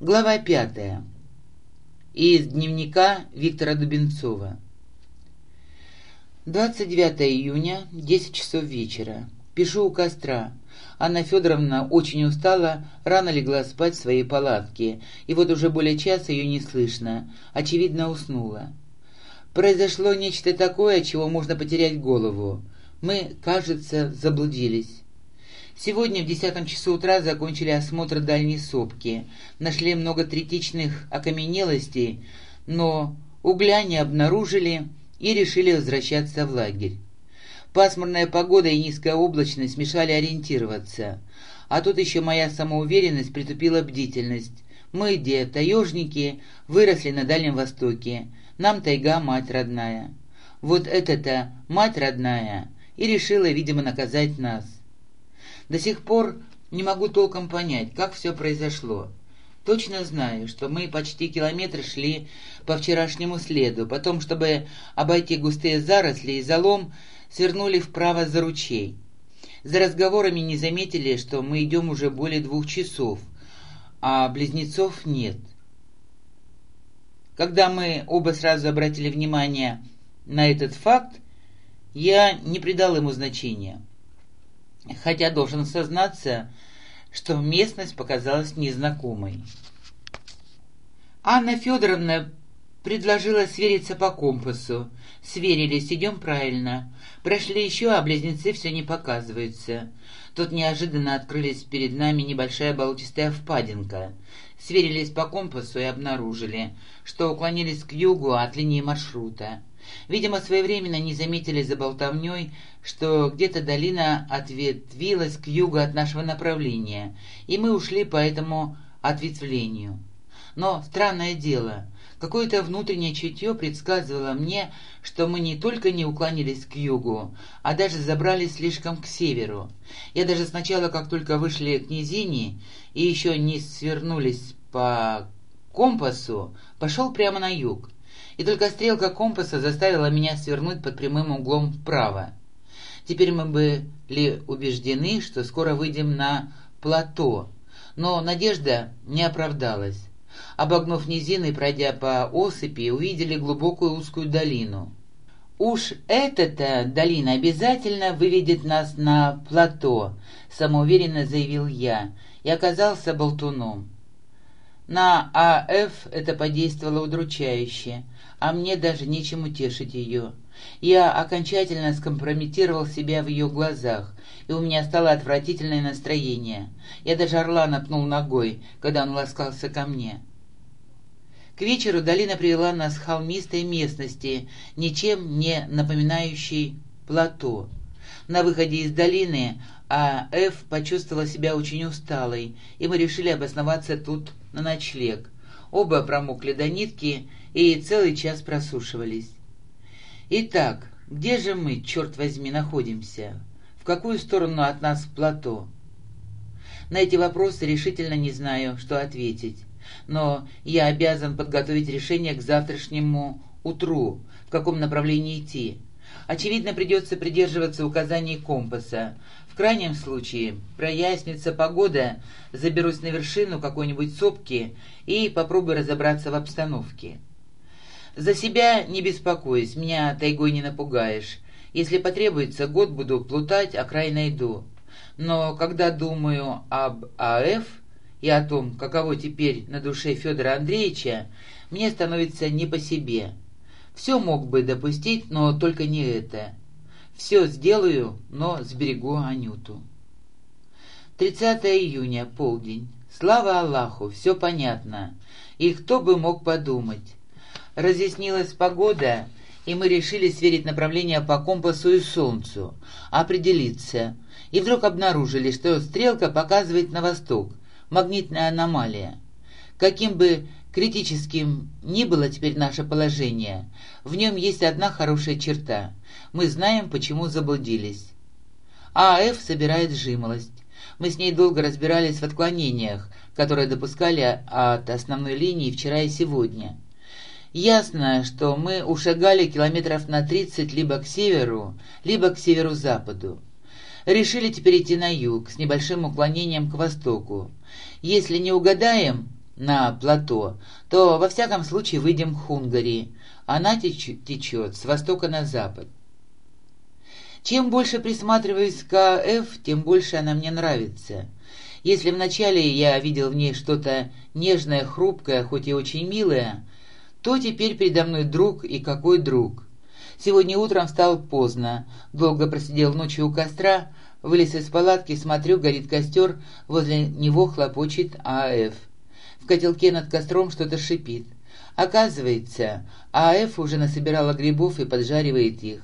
Глава пятая. Из дневника Виктора Дубенцова. 29 июня, 10 часов вечера. Пишу у костра. Анна Федоровна очень устала, рано легла спать в своей палатке, и вот уже более часа ее не слышно. Очевидно, уснула. Произошло нечто такое, чего можно потерять голову. Мы, кажется, заблудились. Сегодня в десятом часу утра закончили осмотр дальней сопки. Нашли много третичных окаменелостей, но угля не обнаружили и решили возвращаться в лагерь. Пасмурная погода и низкая облачность мешали ориентироваться. А тут еще моя самоуверенность притупила бдительность. Мы, где таежники, выросли на Дальнем Востоке. Нам тайга мать родная. Вот это-то мать родная и решила, видимо, наказать нас. До сих пор не могу толком понять, как все произошло. Точно знаю, что мы почти километр шли по вчерашнему следу, потом, чтобы обойти густые заросли и залом, свернули вправо за ручей. За разговорами не заметили, что мы идем уже более двух часов, а близнецов нет. Когда мы оба сразу обратили внимание на этот факт, я не придал ему значения. Хотя должен сознаться, что местность показалась незнакомой. Анна Федоровна предложила свериться по компасу. Сверились, идем правильно. Прошли еще, а близнецы все не показываются. Тут неожиданно открылись перед нами небольшая болотистая впадинка. Сверились по компасу и обнаружили, что уклонились к югу от линии маршрута. Видимо, своевременно не заметили за болтовней, что где-то долина ответвилась к югу от нашего направления, и мы ушли по этому ответвлению. Но странное дело, какое-то внутреннее чутье предсказывало мне, что мы не только не уклонились к югу, а даже забрались слишком к северу. Я даже сначала, как только вышли к низине и еще не свернулись по компасу, пошел прямо на юг. И только стрелка компаса заставила меня свернуть под прямым углом вправо. Теперь мы были убеждены, что скоро выйдем на плато, но надежда не оправдалась. Обогнув низины пройдя по осыпи, увидели глубокую узкую долину. «Уж эта-то долина обязательно выведет нас на плато», — самоуверенно заявил я, и оказался болтуном. На АФ это подействовало удручающе, а мне даже нечем утешить ее. Я окончательно скомпрометировал себя в ее глазах, и у меня стало отвратительное настроение. Я даже орла напнул ногой, когда он ласкался ко мне. К вечеру долина привела нас к холмистой местности, ничем не напоминающей плато. На выходе из долины а Ф почувствовала себя очень усталой, и мы решили обосноваться тут на ночлег. Оба промокли до нитки и целый час просушивались. Итак, где же мы, черт возьми, находимся? В какую сторону от нас плато? На эти вопросы решительно не знаю, что ответить но я обязан подготовить решение к завтрашнему утру, в каком направлении идти. Очевидно, придется придерживаться указаний компаса. В крайнем случае, прояснится погода, заберусь на вершину какой-нибудь сопки и попробую разобраться в обстановке. За себя не беспокойся, меня тайгой не напугаешь. Если потребуется, год буду плутать, а край найду. Но когда думаю об АФ, и о том, каково теперь на душе Федора Андреевича, мне становится не по себе. Все мог бы допустить, но только не это. Все сделаю, но сберегу Анюту. 30 июня, полдень. Слава Аллаху, все понятно. И кто бы мог подумать. Разъяснилась погода, и мы решили сверить направление по компасу и солнцу, определиться. И вдруг обнаружили, что стрелка показывает на восток, магнитная аномалия. Каким бы критическим ни было теперь наше положение, в нем есть одна хорошая черта. Мы знаем, почему заблудились. ААФ собирает жимолость. Мы с ней долго разбирались в отклонениях, которые допускали от основной линии вчера и сегодня. Ясно, что мы ушагали километров на 30 либо к северу, либо к северу-западу. Решили теперь идти на юг, с небольшим уклонением к востоку. Если не угадаем, на плато, то во всяком случае выйдем к Хунгарии. Она течет с востока на запад. Чем больше присматриваюсь к АФ, тем больше она мне нравится. Если вначале я видел в ней что-то нежное, хрупкое, хоть и очень милое, то теперь передо мной друг и какой друг. Сегодня утром встал поздно, долго просидел ночью у костра, вылез из палатки, смотрю, горит костер, возле него хлопочет АФ. В котелке над костром что-то шипит. Оказывается, АФ уже насобирала грибов и поджаривает их.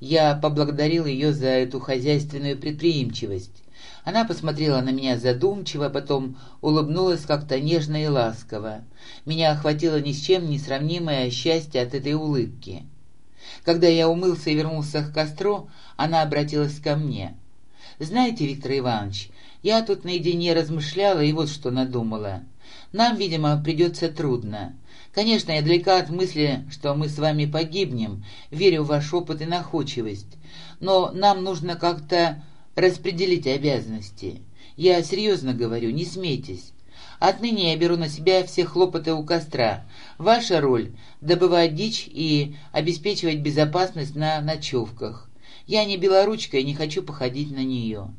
Я поблагодарил ее за эту хозяйственную предприимчивость. Она посмотрела на меня задумчиво, потом улыбнулась как-то нежно и ласково. Меня охватило ни с чем не сравнимое счастье от этой улыбки. Когда я умылся и вернулся к костру, она обратилась ко мне. «Знаете, Виктор Иванович, я тут наедине размышляла и вот что надумала. Нам, видимо, придется трудно. Конечно, я далека от мысли, что мы с вами погибнем, верю в ваш опыт и находчивость, но нам нужно как-то распределить обязанности. Я серьезно говорю, не смейтесь. Отныне я беру на себя все хлопоты у костра. Ваша роль — добывать дичь и обеспечивать безопасность на ночевках. Я не белоручка и не хочу походить на нее.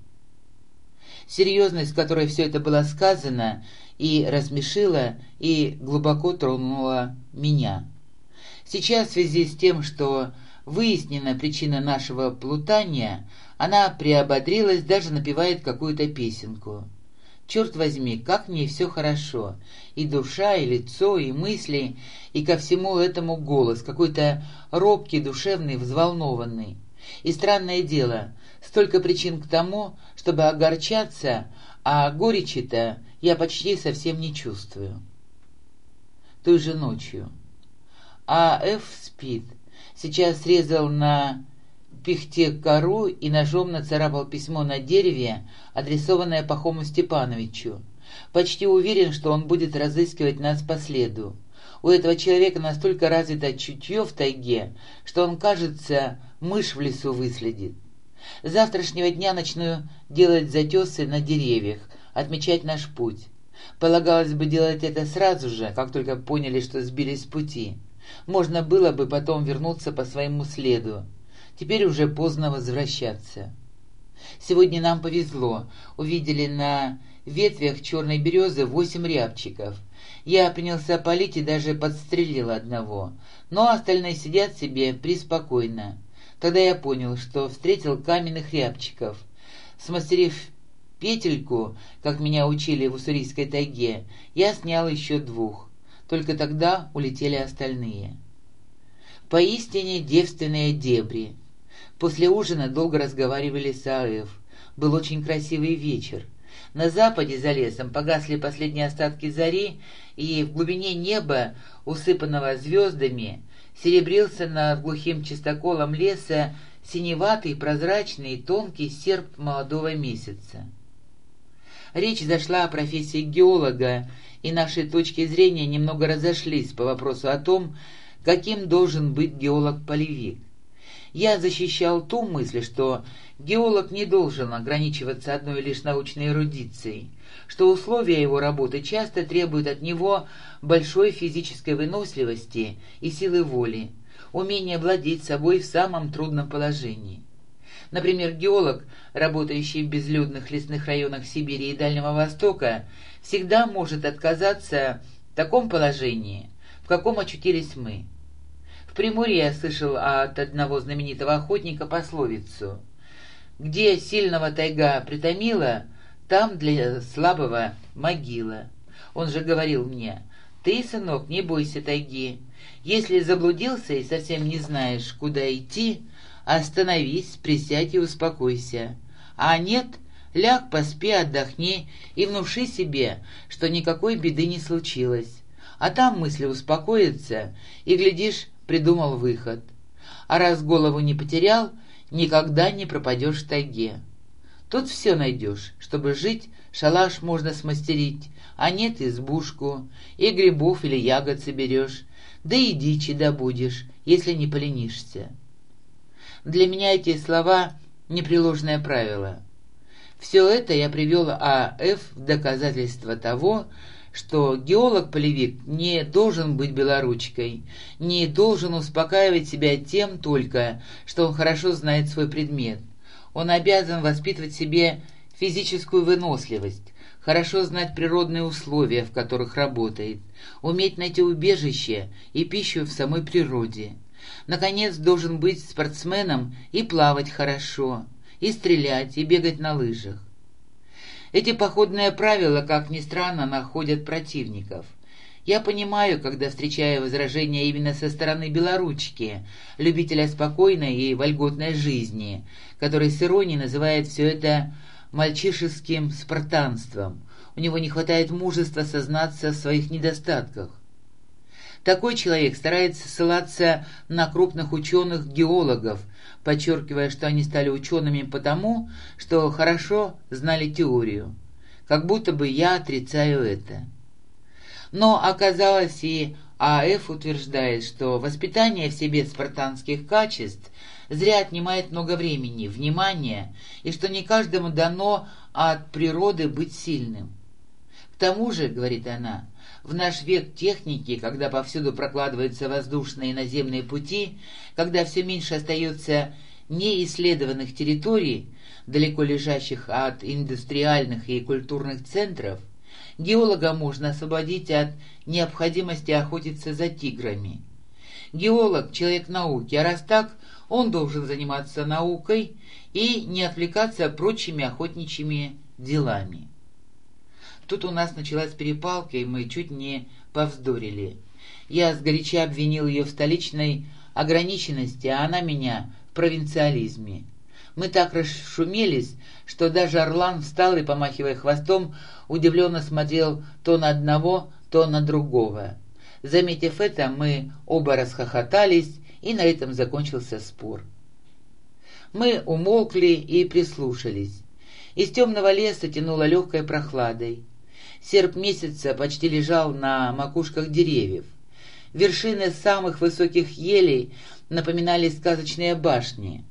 Серьезность, которой все это было сказано, и рассмешила, и глубоко тронула меня. Сейчас в связи с тем, что выяснена причина нашего плутания, она приободрилась, даже напевает какую-то песенку. Черт возьми, как мне все хорошо. И душа, и лицо, и мысли, и ко всему этому голос, какой-то робкий, душевный, взволнованный. И странное дело, столько причин к тому, чтобы огорчаться, а горечи-то я почти совсем не чувствую. Той же ночью. А Ф спит. Сейчас срезал на пихте кору и ножом нацарапал письмо на дереве, адресованное Пахому Степановичу. Почти уверен, что он будет разыскивать нас по следу. У этого человека настолько развито чутье в тайге, что он, кажется, мышь в лесу выследит. С завтрашнего дня начну делать затесы на деревьях, отмечать наш путь. Полагалось бы делать это сразу же, как только поняли, что сбились с пути. Можно было бы потом вернуться по своему следу. Теперь уже поздно возвращаться. Сегодня нам повезло. Увидели на ветвях черной березы восемь рябчиков. Я принялся палить и даже подстрелил одного. Но остальные сидят себе приспокойно. Тогда я понял, что встретил каменных рябчиков. Смастерив Петельку, как меня учили в уссурийской тайге, я снял еще двух. Только тогда улетели остальные. Поистине девственные дебри. После ужина долго разговаривали с АЭФ. Был очень красивый вечер. На западе за лесом погасли последние остатки зари, и в глубине неба, усыпанного звездами, серебрился над глухим чистоколом леса синеватый, прозрачный, тонкий серп молодого месяца. Речь зашла о профессии геолога, и наши точки зрения немного разошлись по вопросу о том, каким должен быть геолог-полевик. Я защищал ту мысль, что геолог не должен ограничиваться одной лишь научной эрудицией, что условия его работы часто требуют от него большой физической выносливости и силы воли, умения владеть собой в самом трудном положении. Например, геолог, работающий в безлюдных лесных районах Сибири и Дальнего Востока, всегда может отказаться в таком положении, в каком очутились мы. В Приморье я слышал от одного знаменитого охотника пословицу «Где сильного тайга притомила, там для слабого могила». Он же говорил мне «Ты, сынок, не бойся тайги. Если заблудился и совсем не знаешь, куда идти, Остановись, присядь и успокойся. А нет, ляг, поспи, отдохни и внуши себе, что никакой беды не случилось. А там мысли успокоятся, и, глядишь, придумал выход. А раз голову не потерял, никогда не пропадешь в тайге. Тут все найдешь, чтобы жить, шалаш можно смастерить, а нет избушку, и грибов или ягод соберешь, да и дичи добудешь, если не поленишься. Для меня эти слова — непреложное правило. Все это я привел А.Ф. в доказательство того, что геолог-полевик не должен быть белоручкой, не должен успокаивать себя тем только, что он хорошо знает свой предмет. Он обязан воспитывать себе физическую выносливость, хорошо знать природные условия, в которых работает, уметь найти убежище и пищу в самой природе. Наконец, должен быть спортсменом и плавать хорошо, и стрелять, и бегать на лыжах. Эти походные правила, как ни странно, находят противников. Я понимаю, когда встречаю возражения именно со стороны белоручки, любителя спокойной и вольготной жизни, который с иронией называет все это мальчишеским спартанством. У него не хватает мужества сознаться в своих недостатках. Такой человек старается ссылаться на крупных ученых-геологов, подчеркивая, что они стали учеными потому, что хорошо знали теорию. Как будто бы я отрицаю это. Но оказалось и А.Ф. утверждает, что воспитание в себе спартанских качеств зря отнимает много времени, внимания, и что не каждому дано от природы быть сильным. Тому же, говорит она, в наш век техники, когда повсюду прокладываются воздушные и наземные пути, когда все меньше остается неисследованных территорий, далеко лежащих от индустриальных и культурных центров, геолога можно освободить от необходимости охотиться за тиграми. Геолог – человек науки, а раз так, он должен заниматься наукой и не отвлекаться прочими охотничьими делами. Тут у нас началась перепалка, и мы чуть не повздорили. Я сгоряча обвинил ее в столичной ограниченности, а она меня в провинциализме. Мы так расшумелись, что даже Орлан встал и, помахивая хвостом, удивленно смотрел то на одного, то на другого. Заметив это, мы оба расхохотались, и на этом закончился спор. Мы умолкли и прислушались. Из темного леса тянуло легкой прохладой. Серп месяца почти лежал на макушках деревьев. Вершины самых высоких елей напоминали сказочные башни.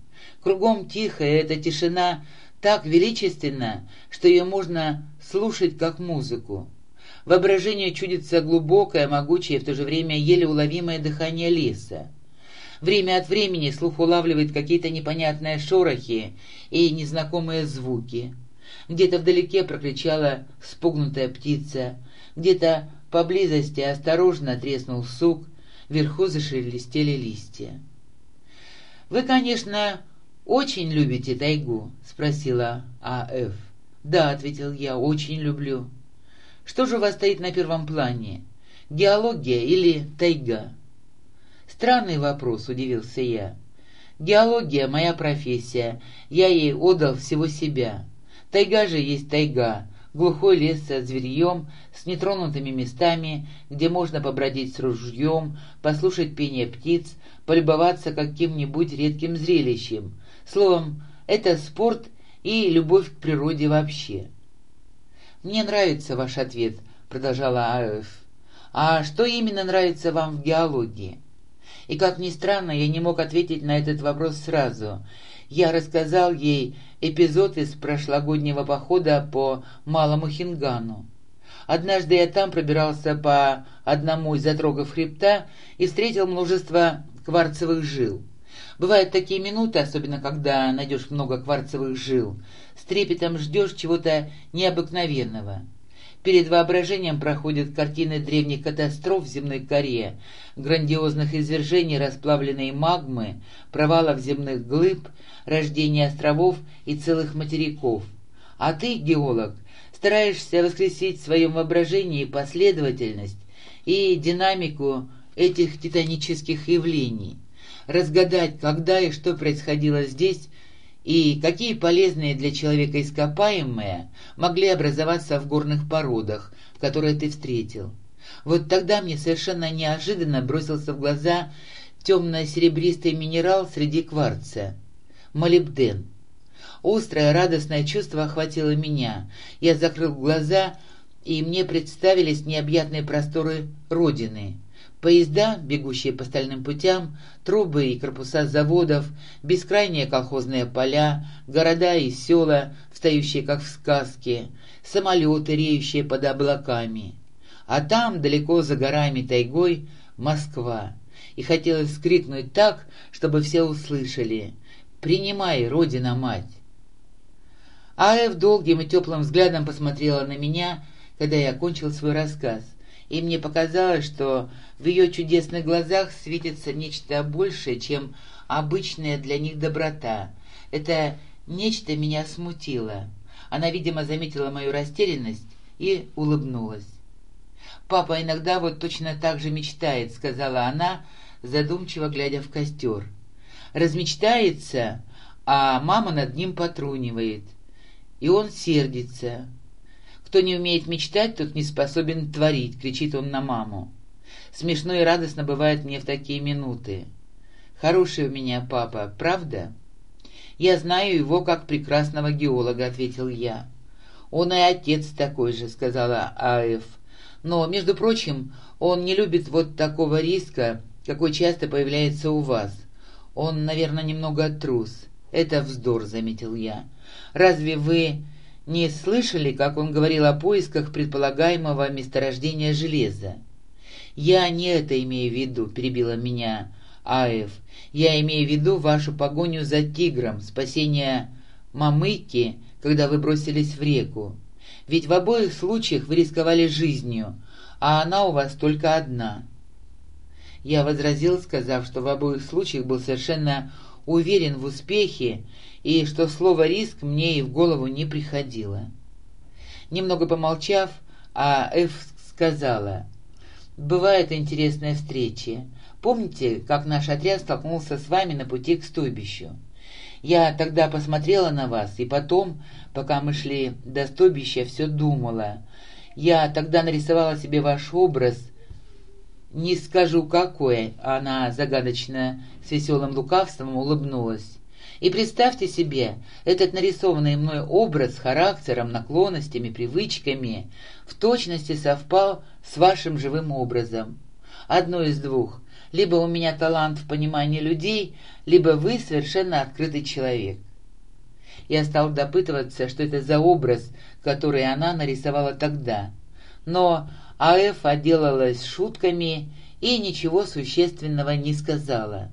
Кругом тихая эта тишина так величественна, что ее можно слушать как музыку. Воображение чудится глубокое, могучее, в то же время еле уловимое дыхание леса. Время от времени слух улавливает какие-то непонятные шорохи и незнакомые звуки. Где-то вдалеке прокричала спугнутая птица, где-то поблизости осторожно треснул сук, вверху зашелестели листья. «Вы, конечно, очень любите тайгу?» — спросила А.Ф. «Да», — ответил я, — «очень люблю». «Что же у вас стоит на первом плане? Геология или тайга?» «Странный вопрос», — удивился я. «Геология — моя профессия. Я ей отдал всего себя. Тайга же есть тайга, глухой лес со зверьем, с нетронутыми местами, где можно побродить с ружьем, послушать пение птиц, полюбоваться каким-нибудь редким зрелищем. Словом, это спорт и любовь к природе вообще. «Мне нравится ваш ответ», — продолжала Аэф. «А что именно нравится вам в геологии?» И, как ни странно, я не мог ответить на этот вопрос сразу. Я рассказал ей эпизод из прошлогоднего похода по Малому Хингану. Однажды я там пробирался по одному из отрогов хребта и встретил множество кварцевых жил. Бывают такие минуты, особенно когда найдешь много кварцевых жил, с трепетом ждешь чего-то необыкновенного. Перед воображением проходят картины древних катастроф в земной коре, грандиозных извержений расплавленной магмы, провалов земных глыб, рождения островов и целых материков. А ты, геолог, стараешься воскресить в своем воображении последовательность и динамику этих титанических явлений, разгадать, когда и что происходило здесь, и какие полезные для человека ископаемые могли образоваться в горных породах, которые ты встретил. Вот тогда мне совершенно неожиданно бросился в глаза темно-серебристый минерал среди кварца — молибден. Острое радостное чувство охватило меня. Я закрыл глаза, и мне представились необъятные просторы Родины. Поезда, бегущие по стальным путям, трубы и корпуса заводов, бескрайние колхозные поля, города и села, встающие как в сказке, самолеты, реющие под облаками. А там, далеко за горами тайгой, Москва. И хотелось скрикнуть так, чтобы все услышали. «Принимай, Родина-мать!» Аэв долгим и теплым взглядом посмотрела на меня, когда я окончил свой рассказ — и мне показалось, что в ее чудесных глазах светится нечто большее, чем обычная для них доброта. Это нечто меня смутило. Она, видимо, заметила мою растерянность и улыбнулась. «Папа иногда вот точно так же мечтает», — сказала она, задумчиво глядя в костер. «Размечтается, а мама над ним потрунивает. И он сердится. «Кто не умеет мечтать, тот не способен творить», — кричит он на маму. Смешно и радостно бывает мне в такие минуты. Хороший у меня папа, правда? Я знаю его как прекрасного геолога, ответил я. Он и отец такой же, сказала Аэф. Но, между прочим, он не любит вот такого риска, какой часто появляется у вас. Он, наверное, немного трус. Это вздор, заметил я. Разве вы не слышали, как он говорил о поисках предполагаемого месторождения железа? «Я не это имею в виду», — перебила меня Аев. «Я имею в виду вашу погоню за тигром, спасение Мамыки, когда вы бросились в реку. Ведь в обоих случаях вы рисковали жизнью, а она у вас только одна». Я возразил, сказав, что в обоих случаях был совершенно уверен в успехе и что слово «риск» мне и в голову не приходило. Немного помолчав, а Эф сказала, «Бывают интересные встречи. Помните, как наш отряд столкнулся с вами на пути к стойбищу? Я тогда посмотрела на вас, и потом, пока мы шли до стойбища, все думала. Я тогда нарисовала себе ваш образ, не скажу какой, она загадочно с веселым лукавством улыбнулась. И представьте себе, этот нарисованный мной образ с характером, наклонностями, привычками в точности совпал с вашим живым образом. Одно из двух. Либо у меня талант в понимании людей, либо вы совершенно открытый человек. Я стал допытываться, что это за образ, который она нарисовала тогда. Но АФ отделалась шутками и ничего существенного не сказала.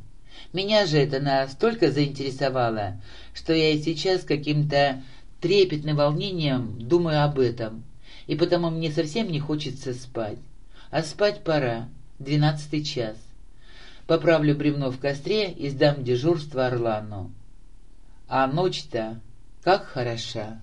Меня же это настолько заинтересовало, что я и сейчас каким-то трепетным волнением думаю об этом, и потому мне совсем не хочется спать. А спать пора, двенадцатый час. Поправлю бревно в костре и сдам дежурство Орлану. А ночь-то как хороша!